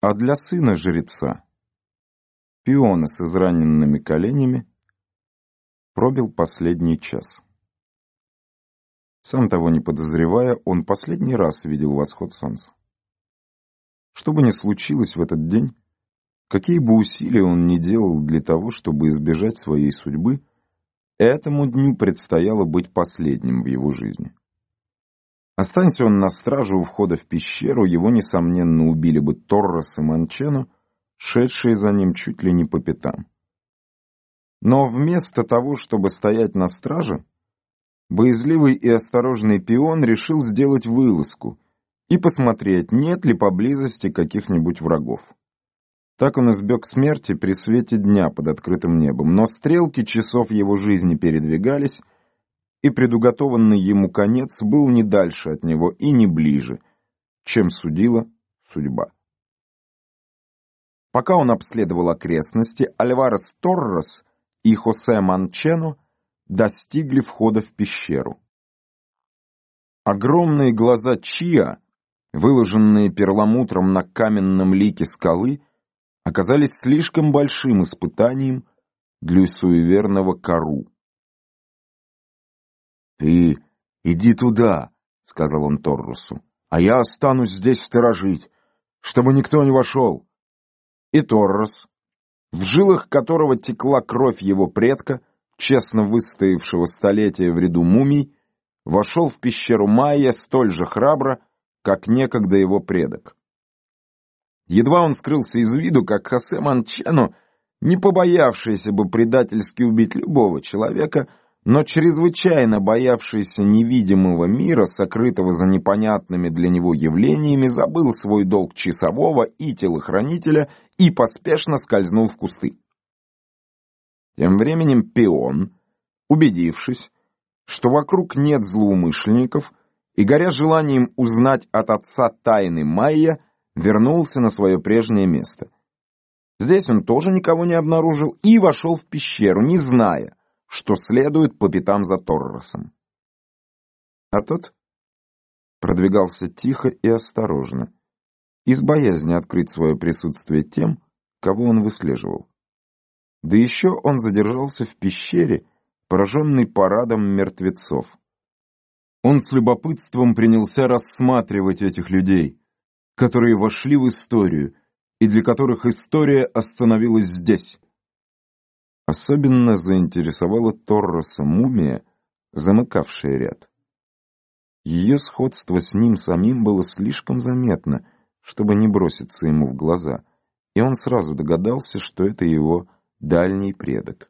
А для сына жреца, пиона с израненными коленями, пробил последний час. Сам того не подозревая, он последний раз видел восход солнца. Что бы ни случилось в этот день, какие бы усилия он ни делал для того, чтобы избежать своей судьбы, этому дню предстояло быть последним в его жизни. Останься он на страже у входа в пещеру, его, несомненно, убили бы Торрос и Манчену, шедшие за ним чуть ли не по пятам. Но вместо того, чтобы стоять на страже, боязливый и осторожный пион решил сделать вылазку и посмотреть, нет ли поблизости каких-нибудь врагов. Так он избег смерти при свете дня под открытым небом, но стрелки часов его жизни передвигались, и предуготованный ему конец был не дальше от него и не ближе, чем судила судьба. Пока он обследовал окрестности, Альварес Торрес и Хосе Манчено достигли входа в пещеру. Огромные глаза Чиа, выложенные перламутром на каменном лике скалы, оказались слишком большим испытанием для суеверного Кару. «Ты иди туда», — сказал он Торрусу, — «а я останусь здесь сторожить, чтобы никто не вошел». И Торрос, в жилах которого текла кровь его предка, честно выстоявшего столетия в ряду мумий, вошел в пещеру Майя столь же храбро, как некогда его предок. Едва он скрылся из виду, как Хосе Манчено, не побоявшийся бы предательски убить любого человека, но чрезвычайно боявшийся невидимого мира, сокрытого за непонятными для него явлениями, забыл свой долг часового и телохранителя и поспешно скользнул в кусты. Тем временем пион, убедившись, что вокруг нет злоумышленников, и, горя желанием узнать от отца тайны Майя, вернулся на свое прежнее место. Здесь он тоже никого не обнаружил и вошел в пещеру, не зная, что следует по пятам за Торросом. А тот продвигался тихо и осторожно, из боязни открыть свое присутствие тем, кого он выслеживал. Да еще он задержался в пещере, пораженный парадом мертвецов. Он с любопытством принялся рассматривать этих людей, которые вошли в историю и для которых история остановилась здесь. Особенно заинтересовала Торроса мумия, замыкавшая ряд. Ее сходство с ним самим было слишком заметно, чтобы не броситься ему в глаза, и он сразу догадался, что это его дальний предок.